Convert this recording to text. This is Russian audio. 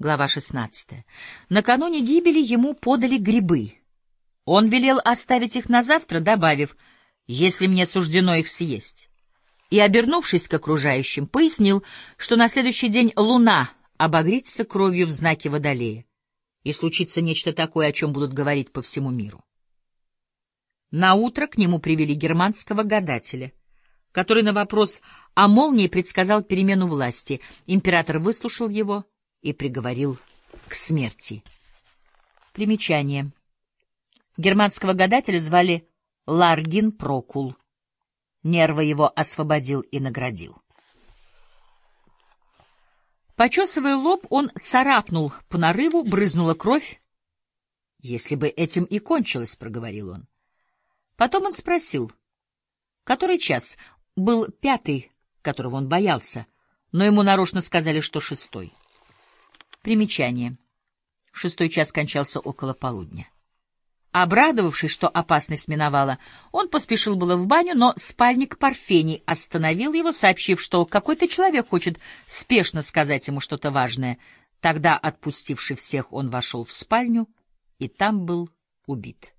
Глава 16. Накануне гибели ему подали грибы. Он велел оставить их на завтра, добавив, «если мне суждено их съесть». И, обернувшись к окружающим, пояснил, что на следующий день луна обогрится кровью в знаке Водолея, и случится нечто такое, о чем будут говорить по всему миру. На утро к нему привели германского гадателя, который на вопрос о молнии предсказал перемену власти. Император выслушал его — и приговорил к смерти. Примечание. Германского гадателя звали Ларгин Прокул. Нервы его освободил и наградил. Почесывая лоб, он царапнул по нарыву, брызнула кровь. «Если бы этим и кончилось», — проговорил он. Потом он спросил, который час? Был пятый, которого он боялся, но ему нарочно сказали, что шестой. Примечание. Шестой час кончался около полудня. Обрадовавшись, что опасность миновала, он поспешил было в баню, но спальник Парфений остановил его, сообщив, что какой-то человек хочет спешно сказать ему что-то важное. Тогда, отпустивший всех, он вошел в спальню и там был убит.